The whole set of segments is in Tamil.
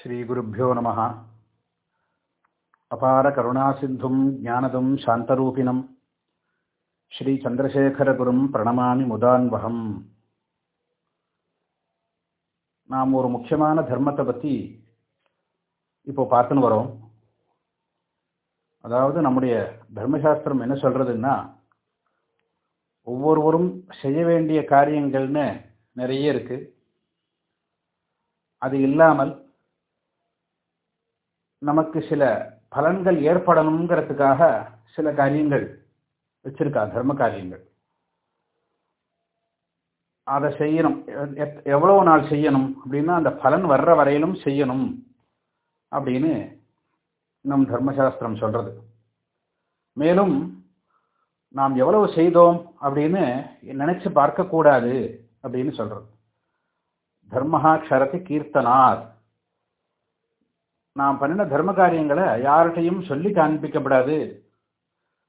ஸ்ரீகுருப்போ நம. அபார கருணாசிந்தும் ஞானதும் சாந்தரூபிணம். ஸ்ரீ சந்திரசேகரகுரும் பிரணமாமி முதான்வகம். நாம் ஒரு முக்கியமான தர்மத்தை பற்றி இப்போ பார்த்துன்னு வரோம். அதாவது நம்முடைய தர்மசாஸ்திரம் என்ன சொல்கிறதுன்னா ஒவ்வொருவரும் செய்ய வேண்டிய காரியங்கள்னு நிறைய இருக்குது அது இல்லாமல் நமக்கு சில பலன்கள் ஏற்படணுங்கிறதுக்காக சில காரியங்கள் வச்சிருக்கா தர்ம காரியங்கள். அதை செய்யணும். எத்- எவ்வளவு நாள் செய்யணும்? அப்படின்னா அந்த பலன் வர்ற வரையிலும் செய்யணும் அப்படின்னு நம் தர்மசாஸ்திரம் சொல்றது. மேலும் நாம் எவ்வளவு செய்தோம் அப்படின்னு நினைச்சு பார்க்கக்கூடாது அப்படின்னு சொல்றது. தர்மஹா க்ஷரதி கீர்த்தனார் நாம் பண்ணின தர்ம காரியங்களை யார்கிட்டையும் சொல்லி காண்பிக்கப்படாது.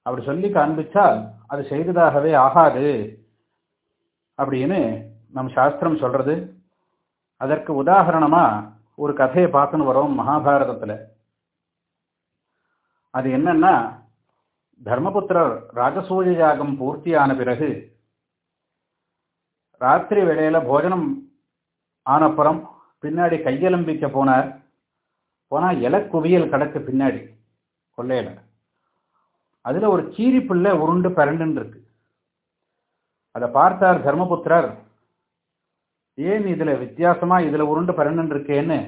அப்படி சொல்லி காண்பிச்சால் அது செய்ததாகவே ஆகாது. அப்படின்னு நம் சாஸ்திரம் சொல்றது. அதற்கு உதாரணமா ஒரு கதையை பார்த்துன்னு வரோம் மகாபாரதத்தில். அது என்னன்னா தர்மபுத்திரர் ராஜசூய யாகம் பூர்த்தியான பிறகு ராத்திரி வேளையில் போஜனம் ஆனப்புறம் பின்னாடி கையலம்பிக்க போனார். போனால் இலை குவியல் கடக்கு பின்னாடி கொள்ளையில. அதுல ஒரு கீரி பிள்ளை உருண்டு பரண்டுன்னு இருக்கு. அதை பார்த்தார் தர்மபுத்திரர். ஏன் இதுல வித்தியாசமா இதுல உருண்டு பரண்டுன்னு இருக்கேன்னு?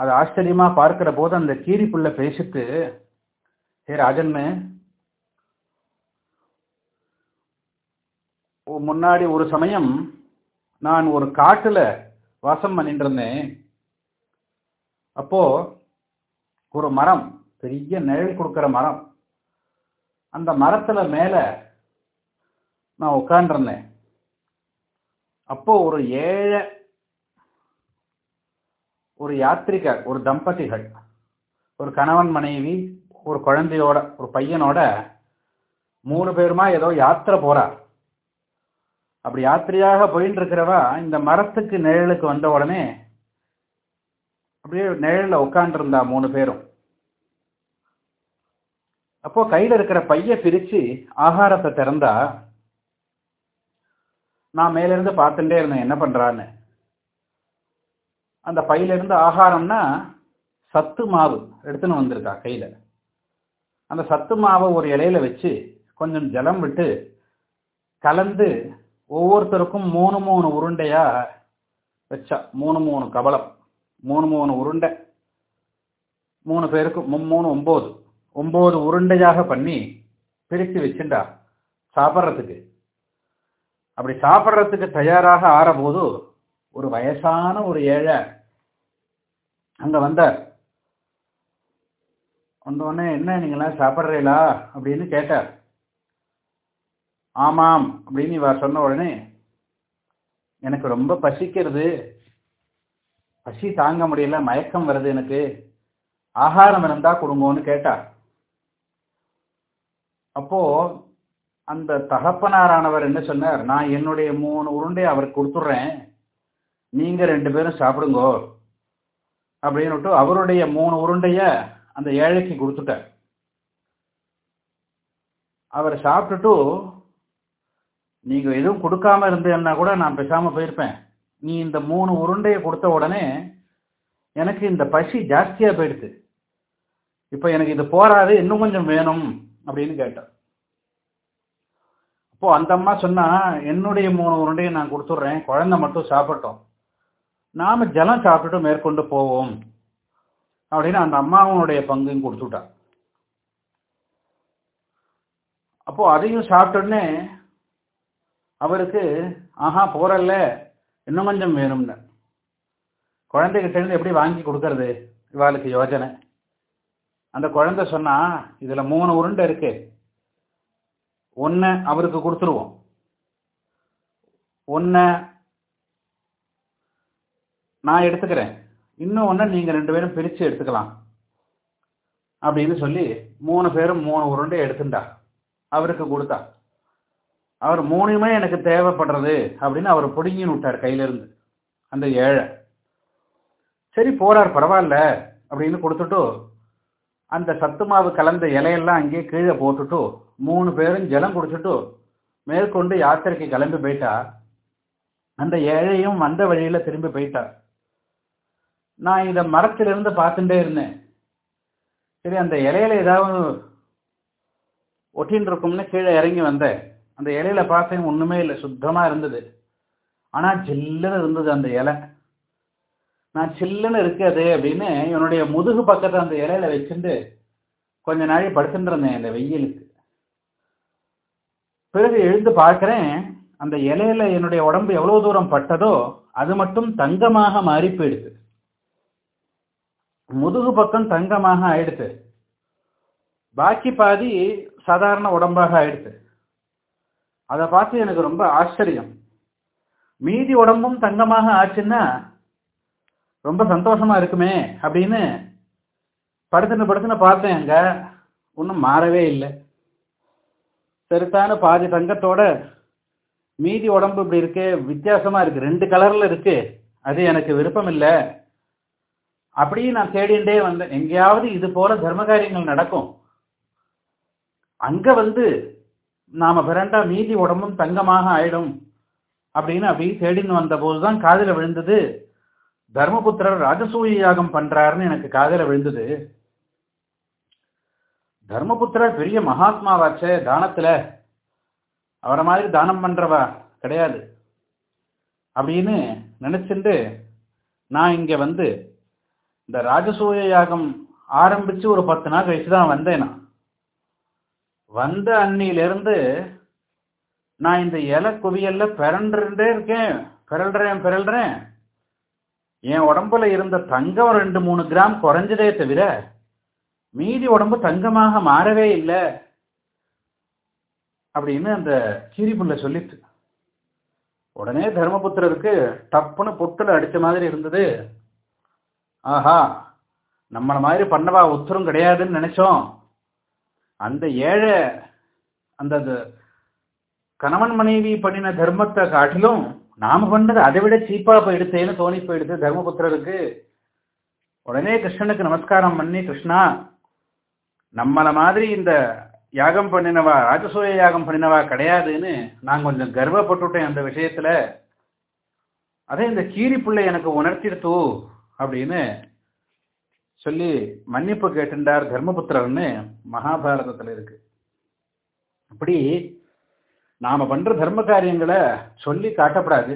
அது ஆச்சரியமா பார்க்கிற போது அந்த கீரி புள்ள பேசிட்டு ஹே ராஜன்மே முன்னாடி ஒரு சமயம் நான் ஒரு காட்டுல வாசம் பண்ணிட்டு இருந்தேன். அப்போ ஒரு மரம் பெரிய நிழல் கொடுக்குற மரம். அந்த மரத்துல மேல நான் உட்காண்டிருந்தேன் அப்போ ஒரு ஏழை ஒரு யாத்திரிகர் ஒரு தம்பதிகள் ஒரு கணவன் மனைவி ஒரு குழந்தையோட ஒரு பையனோட மூணு பேருமா ஏதோ யாத்திரை போறா அப்படி யாத்திரையாக போயின்னு இருக்கிறவா இந்த மரத்துக்கு நிழலுக்கு வந்த உடனே அப்படியே நிழல்ல உட்காந்துருந்தா மூணு பேரும். அப்போ கையில இருக்கிற பைய பிரிச்சு ஆகாரத்தை திறந்தா நான் மேலேருந்து பார்த்துட்டே இருந்தேன் என்ன பண்றான்னு. அந்த பையில இருந்து ஆகாரம்னா சத்து மாவு எடுத்துன்னு வந்திருக்கா கையில. அந்த சத்து மாவை ஒரு இலையில வச்சு கொஞ்சம் ஜலம் விட்டு கலந்து ஒவ்வொருத்தருக்கும் மூணு மூணு உருண்டையா வச்சா மூணு மூணு கபலம் மூணு மூணு உருண்டை. மூணு பேருக்கு மூணு ஒம்பது. ஒன்பது உருண்டையாக பண்ணி பிரித்து வச்சுண்டா. சாப்பிட்றதுக்கு. அப்படி சாப்பிட்றதுக்கு தயாராக ஆறபோது ஒரு வயசான ஒரு ஏழை அங்கே வந்தார். வந்த உடனே என்ன நீங்களாம் சாப்பிட்றீங்களா? அப்படின்னு கேட்டார். ஆமாம் அப்படின்னு இவர் சொன்ன உடனே எனக்கு ரொம்ப பசிக்கிறது. பசி தாங்க முடியல மயக்கம் வருது எனக்கு. ஆகாரம் இருந்தா கொடுங்கன்னு கேட்டார் அப்போ அந்த தகப்பனாரானவர் என்ன சொன்னார்? நான் என்னுடைய மூணு உருண்டை அவருக்கு கொடுத்துட்றேன். நீங்க ரெண்டு பேரும் சாப்பிடுங்கோ. அப்படின்னுட்டு அவருடைய மூணு உருண்டைய அந்த ஏழைக்கு கொடுத்துட்டார். அவர் சாப்பிட்டுட்டு நீங்க எதுவும் கொடுக்காம இருந்தேன்னா கூட நான் பேசாம போயிருப்பேன். நீ இந்த மூணு உருண்டையை கொடுத்த உடனே எனக்கு இந்த பசி ஜாஸ்தியாக போயிடுது. இப்போ எனக்கு இது போராது இன்னும் கொஞ்சம் வேணும் அப்படின்னு கேட்டார் அப்போது அந்த அம்மா சொன்னால் என்னுடைய மூணு உருண்டையை நான் கொடுத்துட்றேன் குழந்தை மட்டும் சாப்பிட்டோம் நாம ஜலம் சாப்பிட்டுட்டு மேற்கொண்டு போவோம். அப்படின்னு அந்த அம்மாவனுடைய பங்கையும் கொடுத்துட்டான் அப்போது அதையும் சாப்பிட்டோடனே அவருக்கு ஆஹா போகிறல்ல இன்னும் கொஞ்சம் வேணும்னு? குழந்தைகிட்டேருந்து எப்படி வாங்கி கொடுக்கறது? இவாளுக்கு யோஜனை. அந்த குழந்தை சொன்னா இதுல மூணு உருண்டை இருக்கு. ஒன்று அவருக்கு கொடுத்துருவோம். ஒன்று நான் எடுத்துக்கிறேன். இன்னும் ஒன்று நீங்கள் ரெண்டு பேரும் பிரித்து எடுத்துக்கலாம். அப்படின்னு சொல்லி மூணு பேரும் மூணு உருண்டை எடுத்துட்டா அவருக்கு கொடுத்தா. அவர் மூணுமே எனக்கு தேவைப்படுறது அப்படின்னு அவர் பிடுங்கின்னு விட்டார் கையிலேருந்து. அந்த ஏழை. சரி போறார் பரவாயில்ல அப்படின்னு கொடுத்துட்டு அந்த சத்து மாவு கலந்த இலையெல்லாம் அங்கேயே கீழே போட்டுட்டு மூணு பேரும் ஜலம் குடிச்சுட்டு மேற்கொண்டு யாத்திரைக்கு கிளம்பி போயிட்டா. அந்த ஏழையும் வந்த வழியில திரும்பி போயிட்டா. நான் இதை மரத்திலிருந்து பார்த்துட்டே இருந்தேன். சரி அந்த இலையில ஏதாவது ஒட்டின்னு இருக்கும்னு கீழே இறங்கி வந்தேன். அந்த இலையில பார்த்தேன் ஒண்ணுமே இல்லை சுத்தமா இருந்தது. ஆனா சில்லுன்னு இருந்தது அந்த இலை. நான் சில்லுன்னு இருக்காது அப்படின்னு என்னுடைய முதுகு பக்கத்தை அந்த இலையில வச்சுட்டு கொஞ்ச நாளை படுத்துட்டுருந்தேன் இந்த வெயிலுக்கு. பிறகு எழுந்து பார்க்குறேன் அந்த இலையில என்னுடைய உடம்பு எவ்வளவு தூரம் பட்டதோ அது மட்டும் தங்கமாக மாறி போயிடுது. முதுகு பக்கம் தங்கமாக ஆயிடுது. பாக்கி பாதி சாதாரண உடம்பாக ஆயிடுது. அதை பார்த்து எனக்கு ரொம்ப ஆச்சரியம். மீதி உடம்பும் தங்கமாக ஆச்சுன்னா ரொம்ப சந்தோஷமா இருக்குமே அப்படின்னு படுத்துன்னு படுத்துன்னு பார்த்தேன் அங்க. ஒன்றும் மாறவே இல்லை. செருத்தான பாதி தங்கத்தோட மீதி உடம்பு இப்படி இருக்கு வித்தியாசமா இருக்கு. ரெண்டு கலர்ல இருக்கு. அது எனக்கு விருப்பம் இல்லை. அப்படியே நான் தேடிண்டே வந்தேன். எங்கேயாவது இது போல தர்ம காரியங்கள் நடக்கும். அங்க வந்து நாம பிறண்டா மீதி உடம்பும் தங்கமாக ஆயிடும் அப்படின்னு அப்படி தேடின்னு வந்த போதுதான் காதில் விழுந்தது. தர்மபுத்திரர் ராஜசூய யாகம் பண்றாருன்னு எனக்கு காதில் விழுந்தது. தர்மபுத்திரர் பெரிய மகாத்மாவாச்சே தானத்துல. அவரை மாதிரி தானம் பண்றவா கிடையாது. அப்படின்னு நினைச்சுட்டு நான் இங்க வந்து இந்த ராஜசூய யாகம் ஆரம்பிச்சு ஒரு பத்து நாள் கழிச்சு தான் வந்தேன். நான் வந்த அன்னியிலிருந்து நான் இந்த இலை குவியல்ல பிறண்டுட்டே இருக்கேன். பிறல்றேன் பிறல்றேன். என் உடம்புல இருந்த தங்கம் ரெண்டு மூணு கிராம் குறைஞ்சதே தவிர மீதி உடம்பு தங்கமாக மாறவே இல்லை அப்படின்னு அந்த கீரிப்புள்ள சொல்லிட்டு உடனே தர்மபுத்திரருக்கு டப்புன்னு பொட்டில் அடித்த மாதிரி இருந்தது. ஆஹா நம்மளை மாதிரி பண்ணவா உத்தரம் கிடையாதுன்னு நினைச்சோம். அந்த ஏழை அந்த கணவன் மனைவி பண்ணின தர்மத்தை காட்டிலும் நாம பண்ணது அதை விட சீப்பா போயிடுத்தேன்னு தோணி போயிடுது தர்மபுத்திரருக்கு. உடனே கிருஷ்ணனுக்கு நமஸ்காரம் பண்ணி கிருஷ்ணா நம்மள மாதிரி இந்த யாகம் பண்ணினவா ராஜசூய யாகம் பண்ணினவா கிடையாதுன்னு நான் கொஞ்சம் கர்வப்பட்டுட்டேன் அந்த விஷயத்துல. அதே இந்த கீரி பிள்ளை எனக்கு உணர்த்திடுத்து அப்படின்னு சொல்லி மன்னிப்பு கேட்டுண்டார் தர்மபுத்திரர்னு மகாபாரதத்தில் இருக்கு. அப்படி நாம பண்ற தர்ம காரியங்களை சொல்லி காட்டப்படாது.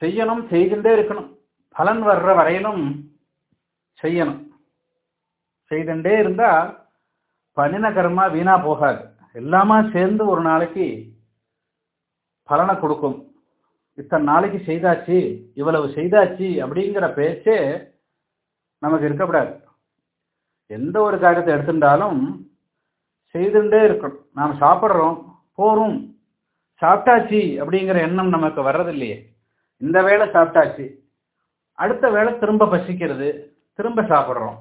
செய்யணும் செய்துட்டே இருக்கணும். பலன் வர்ற வரையிலும் செய்யணும். செய்துட்டே இருந்தா பண்ணின கர்மா வீணா போகாது. எல்லாமா சேர்ந்து ஒரு நாளைக்கு பலனை கொடுக்கும். இத்தனை நாளைக்கு செய்தாச்சு இவ்வளவு செய்தாச்சு அப்படிங்கிற பேச்சே நமக்கு இருக்கக்கூடாது. எந்த ஒரு காரியத்தை எடுத்துட்டாலும் செய்துட்டே இருக்கணும். நாம் சாப்பிட்றோம் போறோம் சாப்பிட்டாச்சு அப்படிங்கிற எண்ணம் நமக்கு வர்றதில்லையே. இந்த வேளை சாப்பிட்டாச்சு அடுத்த வேளை திரும்ப பசிக்கிறது திரும்ப சாப்பிட்றோம்.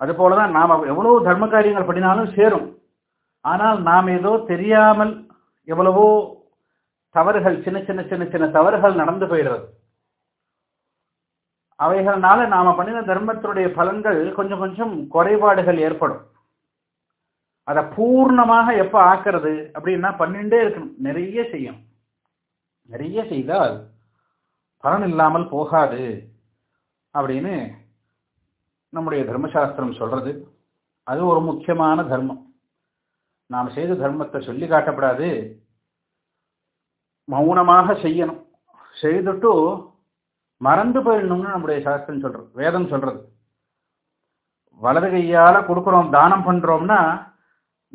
அது போலதான் நாம் எவ்வளோ தர்ம காரியங்கள் பண்ணினாலும் சேரும். ஆனால் நாம் ஏதோ தெரியாமல் எவ்வளவோ தவறுகள் சின்ன சின்ன சின்ன சின்ன தவறுகள் நடந்து போயிடுறது. அவைகள்னால நாம பண்ணின தர்மத்தினுடைய பலன்கள் கொஞ்சம் கொஞ்சம் குறைபாடுகள் ஏற்படும். அதை பூர்ணமாக எப்ப ஆக்கிறது அப்படின்னா பண்ணிட்டே இருக்கணும். நிறைய செய்யணும். நிறைய செய்தால் பலன் இல்லாமல் போகாது அப்படின்னு நம்முடைய தர்மசாஸ்திரம் சொல்றது. அது ஒரு முக்கியமான தர்மம். நாம் செய்த தர்மத்தை சொல்லி காட்டப்படாது. மௌனமாக செய்யணும். செய்துட்டு மறந்து போயிடணும்னு நம்முடைய சாஸ்திரம் சொல்றது வேதம் சொல்றது. வலது கையால கொடுக்குறோம் தானம் பண்றோம்னா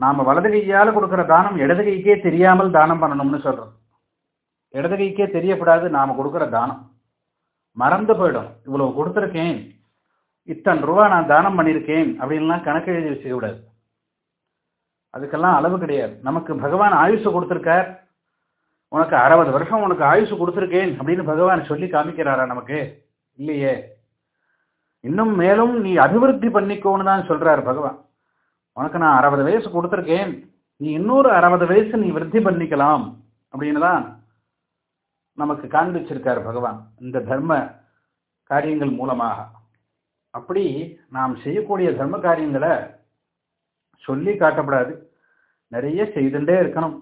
நாம வலது கையால கொடுக்குற தானம் இடது கைக்கே தெரியாமல் தானம் பண்ணணும்னு சொல்றோம் இடது கைக்கே தெரியப்படாது நாம கொடுக்குற தானம். மறந்து போயிடும். இவ்வளவு கொடுத்துருக்கேன். இத்தனை ரூபா நான் தானம் பண்ணியிருக்கேன் அப்படின்லாம் கணக்கு எழுதி வச்சுக்க கூடாது. அதுக்கெல்லாம் அளவு கிடையாது. நமக்கு பகவான் ஆயுஷ கொடுத்துருக்கார். உனக்கு அறுபது வருஷம் உனக்கு ஆயுசு கொடுத்துருக்கேன் அப்படின்னு பகவான் சொல்லி காமிக்கிறாரா நமக்கு? இல்லையே. இன்னும் மேலும் நீ அபிவிருத்தி பண்ணிக்கோன்னு தான் சொல்றாரு பகவான். உனக்கு நான் அறுபது வயசு கொடுத்துருக்கேன். நீ இன்னொரு அறுபது வயசு நீ விருத்தி பண்ணிக்கலாம் அப்படின்னு தான் நமக்கு காண்பிச்சிருக்கார் பகவான். இந்த தர்ம காரியங்கள் மூலமாக. அப்படி நாம் செய்யக்கூடிய தர்ம காரியங்களை சொல்லி காட்டப்படாது. நிறைய செய்துட்டே இருக்கணும்.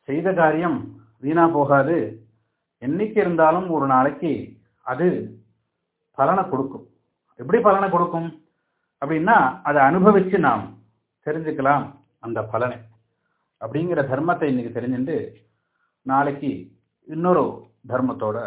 செய்த காரியம் வீணா போகாது. என்னைக்கு இருந்தாலும் ஒரு நாளைக்கு அது பலனை கொடுக்கும். எப்படி பலனை கொடுக்கும்? அப்படின்னா அதை அனுபவிச்சு நாம் தெரிஞ்சுக்கலாம் அந்த பலனை. அப்படிங்கிற தர்மத்தை இன்னைக்கு தெரிஞ்சுட்டு நாளைக்கு இன்னொரு தர்மத்தோட